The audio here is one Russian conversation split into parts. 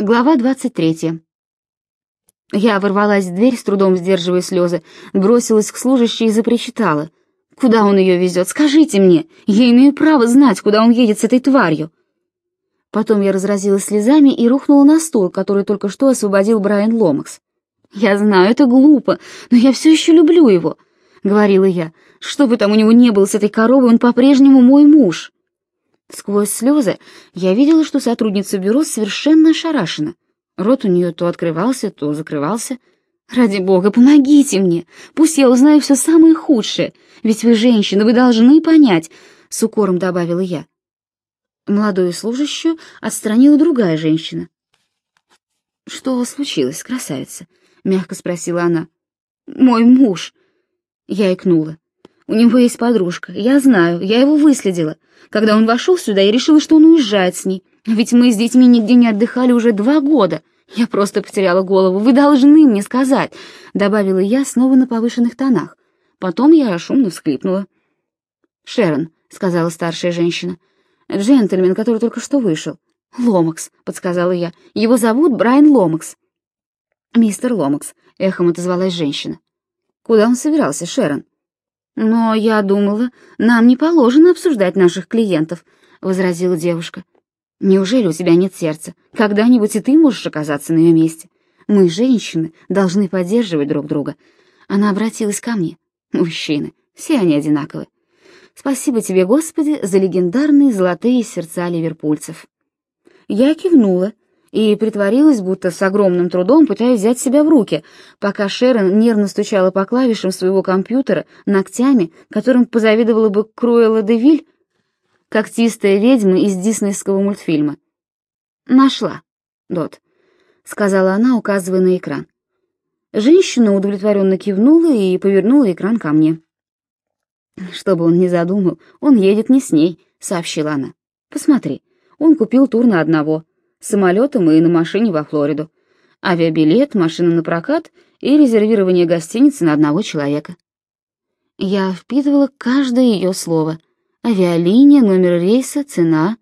Глава 23. Я ворвалась в дверь, с трудом сдерживая слезы, бросилась к служащей и запричитала. «Куда он ее везет? Скажите мне! Я имею право знать, куда он едет с этой тварью!» Потом я разразилась слезами и рухнула на стул, который только что освободил Брайан Ломакс. «Я знаю, это глупо, но я все еще люблю его», — говорила я. «Что бы там у него не было с этой коровой, он по-прежнему мой муж». Сквозь слезы я видела, что сотрудница бюро совершенно ошарашена. Рот у нее то открывался, то закрывался. «Ради бога, помогите мне! Пусть я узнаю все самое худшее! Ведь вы женщина, вы должны понять!» — с укором добавила я. Молодую служащую отстранила другая женщина. «Что случилось, красавица?» — мягко спросила она. «Мой муж!» Я икнула. У него есть подружка. Я знаю, я его выследила. Когда он вошел сюда, я решила, что он уезжает с ней. Ведь мы с детьми нигде не отдыхали уже два года. Я просто потеряла голову. Вы должны мне сказать, добавила я снова на повышенных тонах. Потом я шумно всхлипнула. Шерон, сказала старшая женщина. Джентльмен, который только что вышел. Ломакс, подсказала я. Его зовут Брайан Ломакс. Мистер Ломакс, эхом отозвалась женщина. Куда он собирался, Шерон? «Но я думала, нам не положено обсуждать наших клиентов», — возразила девушка. «Неужели у тебя нет сердца? Когда-нибудь и ты можешь оказаться на ее месте. Мы, женщины, должны поддерживать друг друга». Она обратилась ко мне. «Мужчины, все они одинаковы. Спасибо тебе, Господи, за легендарные золотые сердца ливерпульцев». Я кивнула, и притворилась, будто с огромным трудом пытаясь взять себя в руки, пока Шерон нервно стучала по клавишам своего компьютера ногтями, которым позавидовала бы Круэлла де Виль, когтистая ведьма из диснейского мультфильма. «Нашла, Дот», — сказала она, указывая на экран. Женщина удовлетворенно кивнула и повернула экран ко мне. «Что бы он ни задумал, он едет не с ней», — сообщила она. «Посмотри, он купил тур на одного, самолетом и на машине во Флориду, авиабилет, машина на прокат и резервирование гостиницы на одного человека. Я впитывала каждое ее слово. Авиалиния, номер рейса, цена.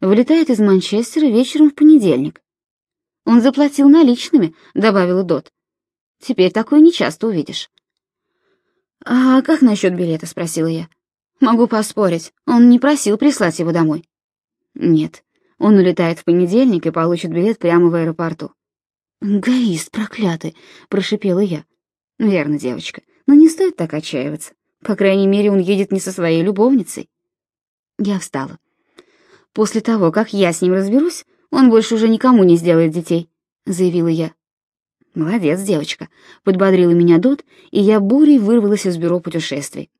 Вылетает из Манчестера вечером в понедельник. Он заплатил наличными, добавила Дот. Теперь такое нечасто увидишь. А как насчет билета, спросила я. Могу поспорить, он не просил прислать его домой. Нет, он улетает в понедельник и получит билет прямо в аэропорту. «Эгоист проклятый!» — прошипела я. «Верно, девочка, но не стоит так отчаиваться. По крайней мере, он едет не со своей любовницей». Я встала. «После того, как я с ним разберусь, он больше уже никому не сделает детей», — заявила я. «Молодец, девочка», — подбодрила меня Дот, и я бурей вырвалась из бюро путешествий.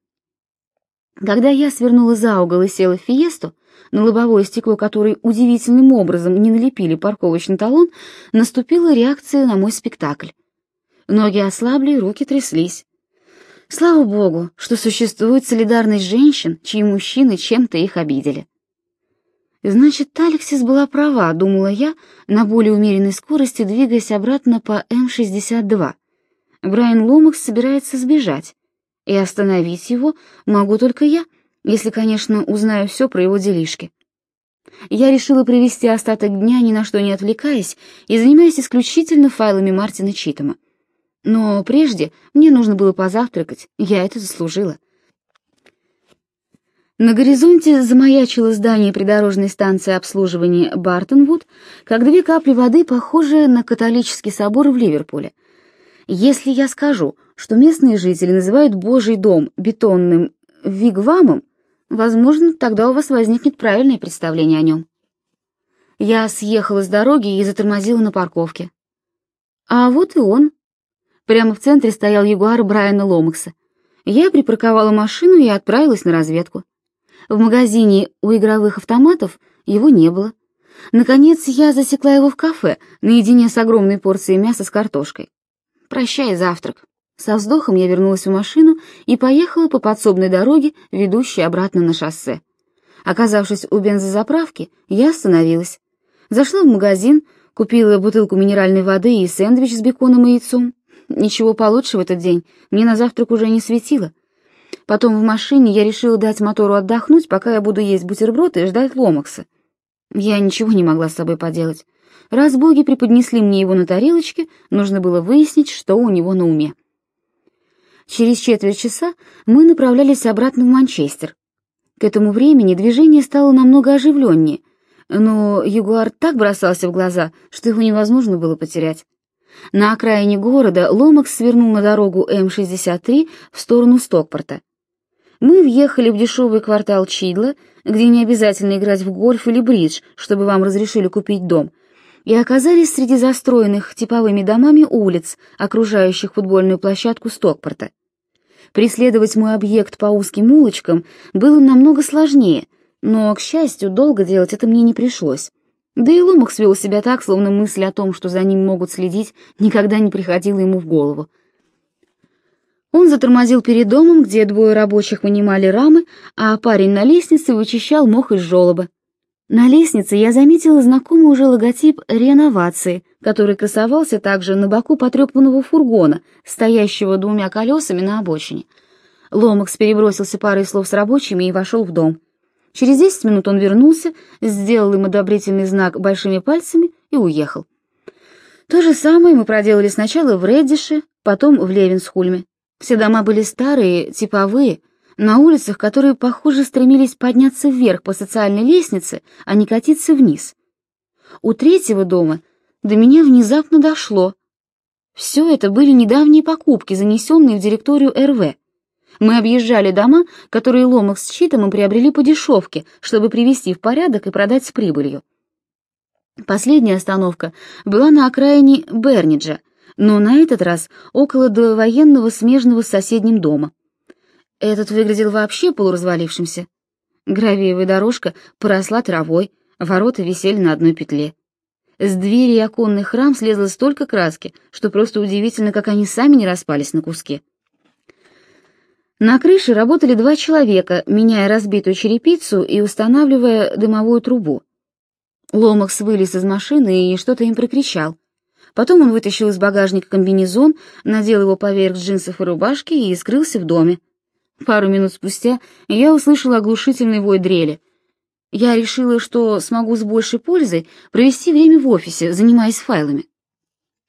Когда я свернула за угол и села в фиесту, на лобовое стекло которой удивительным образом не налепили парковочный талон, наступила реакция на мой спектакль. Ноги ослабли, руки тряслись. Слава богу, что существует солидарность женщин, чьи мужчины чем-то их обидели. Значит, Алексис была права, думала я, на более умеренной скорости двигаясь обратно по М-62. Брайан Ломакс собирается сбежать, и остановить его могу только я — если, конечно, узнаю все про его делишки. Я решила провести остаток дня, ни на что не отвлекаясь, и занимаясь исключительно файлами Мартина Читома. Но прежде мне нужно было позавтракать, я это заслужила. На горизонте замаячило здание придорожной станции обслуживания Бартонвуд, как две капли воды, похожие на католический собор в Ливерпуле. Если я скажу, что местные жители называют Божий дом бетонным вигвамом, Возможно, тогда у вас возникнет правильное представление о нем. Я съехала с дороги и затормозила на парковке. А вот и он. Прямо в центре стоял ягуар Брайана Ломакса. Я припарковала машину и отправилась на разведку. В магазине у игровых автоматов его не было. Наконец я засекла его в кафе, наедине с огромной порцией мяса с картошкой. Прощай завтрак. Со вздохом я вернулась в машину и поехала по подсобной дороге, ведущей обратно на шоссе. Оказавшись у бензозаправки, я остановилась. Зашла в магазин, купила бутылку минеральной воды и сэндвич с беконом и яйцом. Ничего получше в этот день мне на завтрак уже не светило. Потом в машине я решила дать мотору отдохнуть, пока я буду есть бутерброды и ждать Ломакса. Я ничего не могла с собой поделать. Раз боги преподнесли мне его на тарелочке, нужно было выяснить, что у него на уме. Через четверть часа мы направлялись обратно в Манчестер. К этому времени движение стало намного оживленнее, но Ягуар так бросался в глаза, что его невозможно было потерять. На окраине города Ломакс свернул на дорогу М-63 в сторону Стокпорта. Мы въехали в дешевый квартал Чидла, где не обязательно играть в гольф или бридж, чтобы вам разрешили купить дом, и оказались среди застроенных типовыми домами улиц, окружающих футбольную площадку Стокпорта. Преследовать мой объект по узким улочкам было намного сложнее, но, к счастью, долго делать это мне не пришлось. Да и Ломах свел себя так, словно мысль о том, что за ним могут следить, никогда не приходила ему в голову. Он затормозил перед домом, где двое рабочих вынимали рамы, а парень на лестнице вычищал мох из желоба. На лестнице я заметила знакомый уже логотип реновации, который красовался также на боку потрепанного фургона, стоящего двумя колесами на обочине. Ломакс перебросился парой слов с рабочими и вошел в дом. Через десять минут он вернулся, сделал им одобрительный знак большими пальцами и уехал. То же самое мы проделали сначала в Реддише, потом в Левинсхульме. Все дома были старые, типовые, на улицах, которые, похоже, стремились подняться вверх по социальной лестнице, а не катиться вниз. У третьего дома до меня внезапно дошло. Все это были недавние покупки, занесенные в директорию РВ. Мы объезжали дома, которые Ломах с Читомом приобрели по дешевке, чтобы привести в порядок и продать с прибылью. Последняя остановка была на окраине Берниджа, но на этот раз около довоенного смежного с соседним дома. Этот выглядел вообще полуразвалившимся. Гравиевая дорожка поросла травой, ворота висели на одной петле. С двери и оконных рам слезло столько краски, что просто удивительно, как они сами не распались на куски. На крыше работали два человека, меняя разбитую черепицу и устанавливая дымовую трубу. Ломакс вылез из машины и что-то им прокричал. Потом он вытащил из багажника комбинезон, надел его поверх джинсов и рубашки и скрылся в доме. Пару минут спустя я услышала оглушительный вой дрели. Я решила, что смогу с большей пользой провести время в офисе, занимаясь файлами.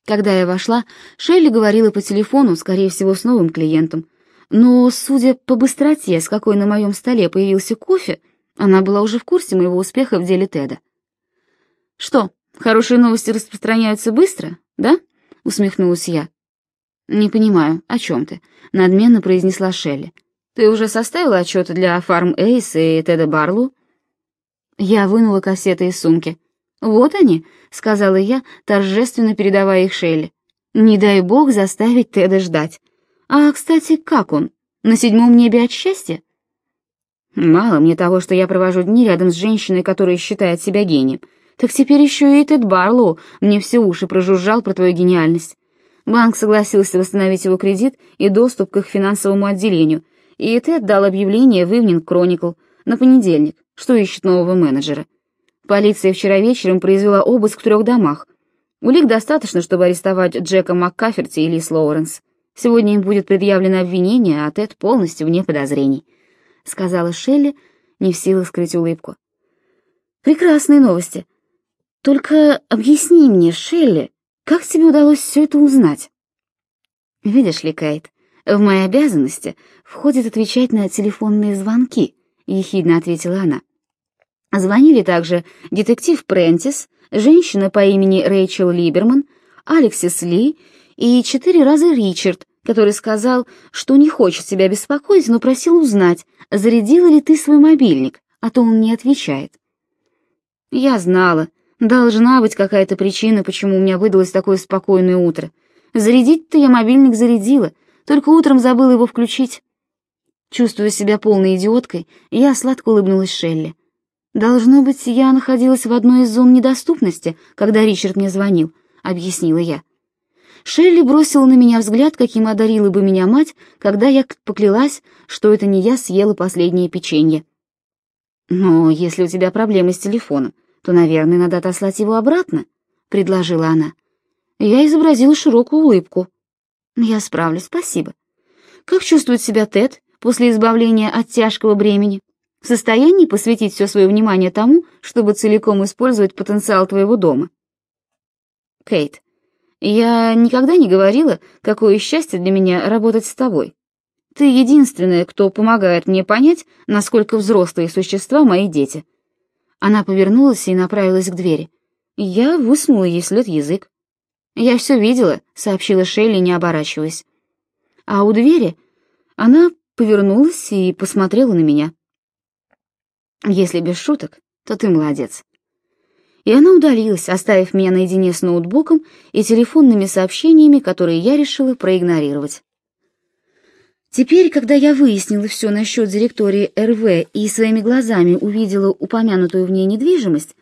Когда я вошла, Шелли говорила по телефону, скорее всего, с новым клиентом. Но, судя по быстроте, с какой на моем столе появился кофе, она была уже в курсе моего успеха в деле Теда. «Что, хорошие новости распространяются быстро, да?» — усмехнулась я. «Не понимаю, о чем ты?» — надменно произнесла Шелли. «Ты уже составила отчеты для Farm Эйс и Теда Барлу?» Я вынула кассеты из сумки. «Вот они», — сказала я, торжественно передавая их Шелли. «Не дай бог заставить Теда ждать. А, кстати, как он? На седьмом небе от счастья? Мало мне того, что я провожу дни рядом с женщиной, которая считает себя гением. Так теперь еще и Тед Барлоу мне все уши прожужжал про твою гениальность. Банк согласился восстановить его кредит и доступ к их финансовому отделению, и Тед дал объявление в Evening Chronicle на понедельник, что ищет нового менеджера. Полиция вчера вечером произвела обыск в трех домах. Улик достаточно, чтобы арестовать Джека МакКаферти и Лис Лоуренс. Сегодня им будет предъявлено обвинение, а Тед полностью вне подозрений», — сказала Шелли, не в силах скрыть улыбку. «Прекрасные новости. Только объясни мне, Шелли, как тебе удалось все это узнать?» «Видишь ли, Кейт, в мои обязанности входит отвечать на телефонные звонки», — ехидно ответила она. Звонили также детектив Прентис, женщина по имени Рэйчел Либерман, Алексис Ли и четыре раза Ричард, который сказал, что не хочет себя беспокоить, но просил узнать, зарядила ли ты свой мобильник, а то он не отвечает. Я знала, должна быть какая-то причина, почему у меня выдалось такое спокойное утро. Зарядить-то я мобильник зарядила, только утром забыла его включить. Чувствуя себя полной идиоткой, я сладко улыбнулась Шелли. «Должно быть, я находилась в одной из зон недоступности, когда Ричард мне звонил», — объяснила я. Шелли бросила на меня взгляд, каким одарила бы меня мать, когда я поклялась, что это не я съела последнее печенье. «Но если у тебя проблемы с телефоном, то, наверное, надо отослать его обратно», — предложила она. Я изобразила широкую улыбку. «Я справлюсь, спасибо. Как чувствует себя Тед после избавления от тяжкого бремени? В состоянии посвятить все свое внимание тому, чтобы целиком использовать потенциал твоего дома?» Кейт, я никогда не говорила, какое счастье для меня работать с тобой. Ты единственная, кто помогает мне понять, насколько взрослые существа мои дети. Она повернулась и направилась к двери. Я высунула ей след язык. «Я все видела», — сообщила Шелли, не оборачиваясь. А у двери она повернулась и посмотрела на меня. «Если без шуток, то ты молодец». И она удалилась, оставив меня наедине с ноутбуком и телефонными сообщениями, которые я решила проигнорировать. Теперь, когда я выяснила все насчет директории РВ и своими глазами увидела упомянутую в ней недвижимость,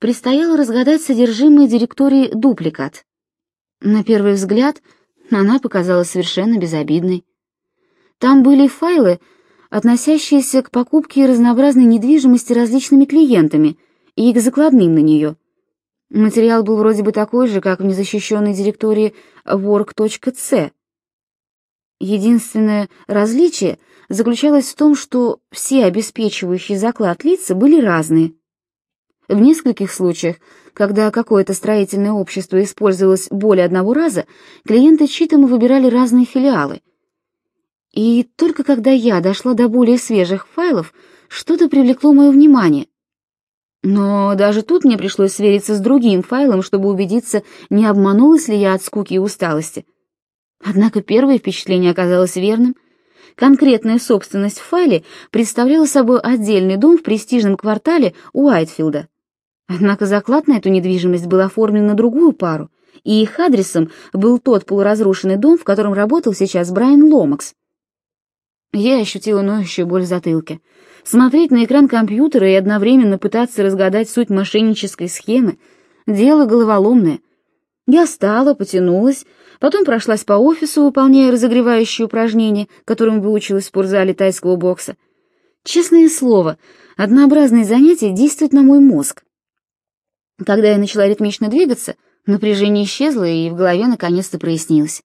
предстояло разгадать содержимое директории «Дупликат». На первый взгляд она показалась совершенно безобидной. Там были файлы, относящиеся к покупке разнообразной недвижимости различными клиентами и к закладным на нее. Материал был вроде бы такой же, как в незащищенной директории work.c, Единственное различие заключалось в том, что все обеспечивающие заклад лица были разные. В нескольких случаях, когда какое-то строительное общество использовалось более одного раза, клиенты Читама выбирали разные филиалы. И только когда я дошла до более свежих файлов, что-то привлекло мое внимание. Но даже тут мне пришлось свериться с другим файлом, чтобы убедиться, не обманулась ли я от скуки и усталости. Однако первое впечатление оказалось верным. Конкретная собственность в файле представляла собой отдельный дом в престижном квартале Уайтфилда. Однако заклад на эту недвижимость был оформлен на другую пару, и их адресом был тот полуразрушенный дом, в котором работал сейчас Брайан Ломакс. Я ощутила ноющую боль в затылке. Смотреть на экран компьютера и одновременно пытаться разгадать суть мошеннической схемы — дело головоломное. Я встала, потянулась, потом прошлась по офису, выполняя разогревающие упражнения, которым выучилась в спортзале тайского бокса. Честное слово, однообразные занятия действуют на мой мозг. Когда я начала ритмично двигаться, напряжение исчезло, и в голове наконец-то прояснилось.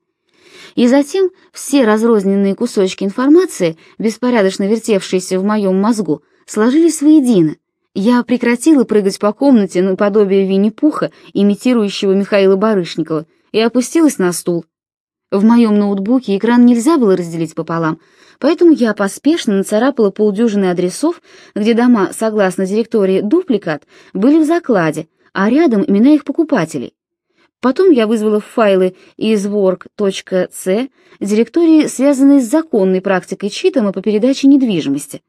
И затем все разрозненные кусочки информации, беспорядочно вертевшиеся в моем мозгу, сложились воедино, я прекратила прыгать по комнате наподобие Винни-Пуха, имитирующего Михаила Барышникова, и опустилась на стул. В моем ноутбуке экран нельзя было разделить пополам, поэтому я поспешно нацарапала полдюжины адресов, где дома, согласно директории «Дупликат», были в закладе, а рядом имена их покупателей. Потом я вызвала файлы из work.c директории, связанные с законной практикой Читама по передаче недвижимости.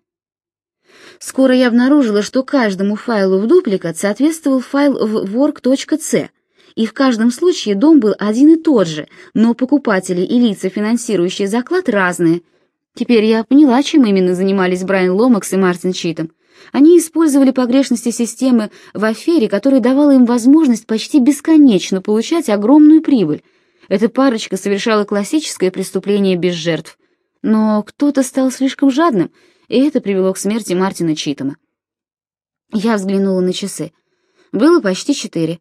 Скоро я обнаружила, что каждому файлу в дупликат соответствовал файл в work.c, и в каждом случае дом был один и тот же, но покупатели и лица, финансирующие заклад, разные. Теперь я поняла, чем именно занимались Брайан Ломакс и Мартин Читом. Они использовали погрешности системы в афере, которая давала им возможность почти бесконечно получать огромную прибыль. Эта парочка совершала классическое преступление без жертв. Но кто-то стал слишком жадным — и это привело к смерти Мартина Читома. Я взглянула на часы. Было почти четыре.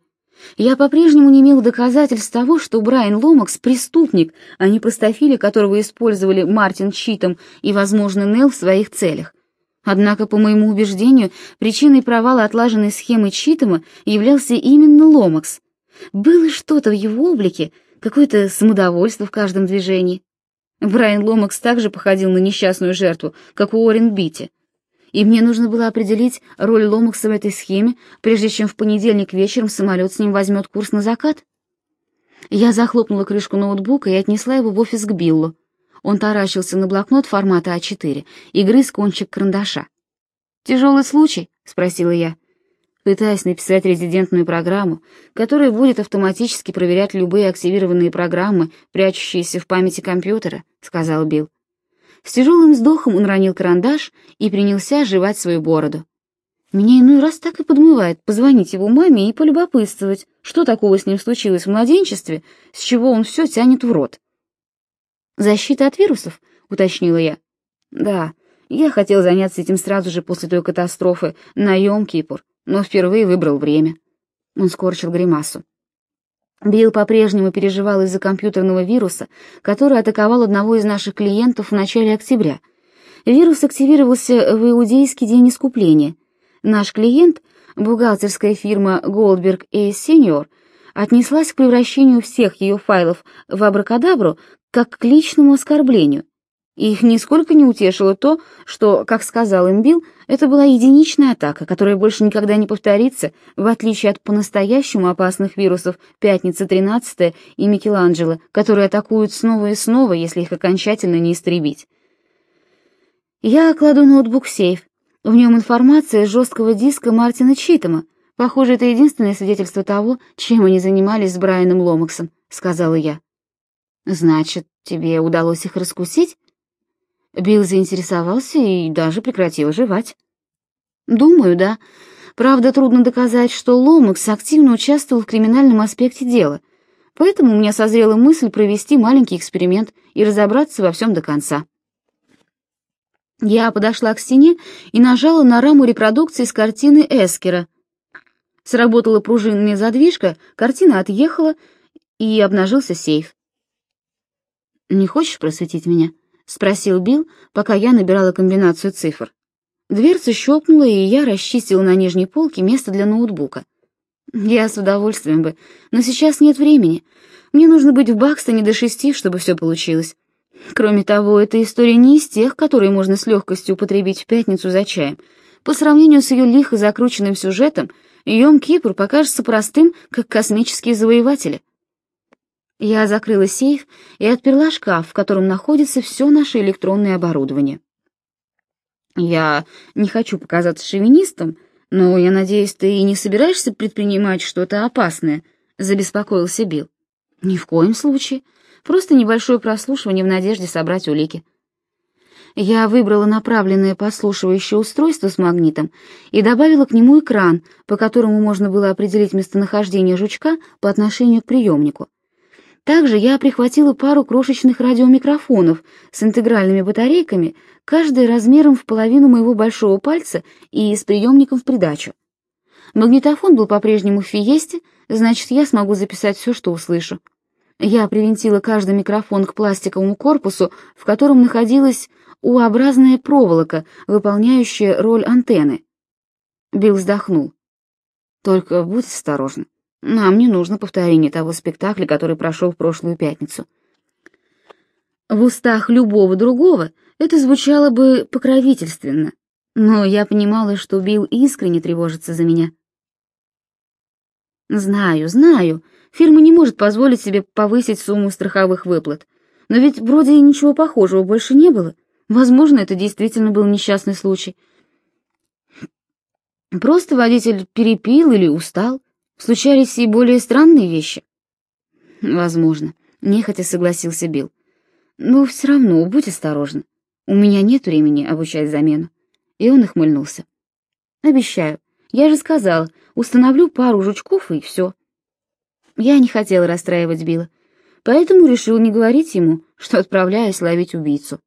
Я по-прежнему не имел доказательств того, что Брайан Ломакс — преступник, а не простофили, которого использовали Мартин Читом и, возможно, Нелл в своих целях. Однако, по моему убеждению, причиной провала отлаженной схемы Читома являлся именно Ломакс. Было что-то в его облике, какое-то самодовольство в каждом движении. Брайан Ломакс также походил на несчастную жертву, как у Уоррен Битти. И мне нужно было определить роль Ломакса в этой схеме, прежде чем в понедельник вечером самолет с ним возьмет курс на закат. Я захлопнула крышку ноутбука и отнесла его в офис к Биллу. Он таращился на блокнот формата А4 и грыз кончик карандаша. «Тяжелый случай?» — спросила я пытаясь написать резидентную программу, которая будет автоматически проверять любые активированные программы, прячущиеся в памяти компьютера», — сказал Билл. С тяжелым вздохом он ронил карандаш и принялся жевать свою бороду. Меня иной раз так и подмывает позвонить его маме и полюбопытствовать, что такого с ним случилось в младенчестве, с чего он все тянет в рот. «Защита от вирусов?» — уточнила я. «Да, я хотел заняться этим сразу же после той катастрофы на Йом-Кипур, но впервые выбрал время. Он скорчил гримасу. Билл по-прежнему переживал из-за компьютерного вируса, который атаковал одного из наших клиентов в начале октября. Вирус активировался в иудейский день искупления. Наш клиент, бухгалтерская фирма Goldberg и Senior, отнеслась к превращению всех ее файлов в абракадабру как к личному оскорблению. И их нисколько не утешило то, что, как сказал им Билл, это была единичная атака, которая больше никогда не повторится, в отличие от по-настоящему опасных вирусов «Пятница 13 и «Микеланджело», которые атакуют снова и снова, если их окончательно не истребить. Я кладу ноутбук в сейф. В нем информация с жесткого диска Мартина Читома. Похоже, это единственное свидетельство того, чем они занимались с Брайаном Ломаксом, сказала я. Значит, тебе удалось их раскусить? Билл заинтересовался и даже прекратил жевать. Думаю, да. Правда, трудно доказать, что Ломакс активно участвовал в криминальном аспекте дела. Поэтому у меня созрела мысль провести маленький эксперимент и разобраться во всем до конца. Я подошла к стене и нажала на раму репродукции с картины Эскера. Сработала пружинная задвижка, картина отъехала, и обнажился сейф. «Не хочешь просветить меня?» — спросил Билл, пока я набирала комбинацию цифр. Дверца щелкнула, и я расчистила на нижней полке место для ноутбука. Я с удовольствием бы, но сейчас нет времени. Мне нужно быть в Бакстоне до шести, чтобы все получилось. Кроме того, эта история не из тех, которые можно с легкостью употребить в пятницу за чаем. По сравнению с ее лихо закрученным сюжетом, Йом-Кипр покажется простым, как космические завоеватели. Я закрыла сейф и отперла шкаф, в котором находится все наше электронное оборудование. Я не хочу показаться шовинистом, но я надеюсь, ты и не собираешься предпринимать что-то опасное, забеспокоился Билл. Ни в коем случае. Просто небольшое прослушивание в надежде собрать улики. Я выбрала направленное подслушивающее устройство с магнитом и добавила к нему экран, по которому можно было определить местонахождение жучка по отношению к приемнику. Также я прихватила пару крошечных радиомикрофонов с интегральными батарейками, каждый размером в половину моего большого пальца и с приемником в придачу. Магнитофон был по-прежнему в фиесте, значит, я смогу записать все, что услышу. Я привинтила каждый микрофон к пластиковому корпусу, в котором находилась U-образная проволока, выполняющая роль антенны. Билл вздохнул. «Только будь осторожна. Нам не нужно повторение того спектакля, который прошел в прошлую пятницу». В устах любого другого это звучало бы покровительственно, но я понимала, что Билл искренне тревожится за меня. «Знаю, знаю», Фирма не может позволить себе повысить сумму страховых выплат. Но ведь вроде и ничего похожего больше не было. Возможно, это действительно был несчастный случай. Просто водитель перепил или устал. Случались и более странные вещи. Возможно, нехотя согласился Билл. Но все равно будь осторожна. У меня нет времени обучать замену. И он ухмыльнулся. Обещаю. Я же сказал, установлю пару жучков и все. Я не хотел расстраивать Билла, поэтому решил не говорить ему, что отправляюсь ловить убийцу.